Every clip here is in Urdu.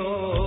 تو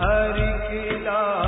ہر کلا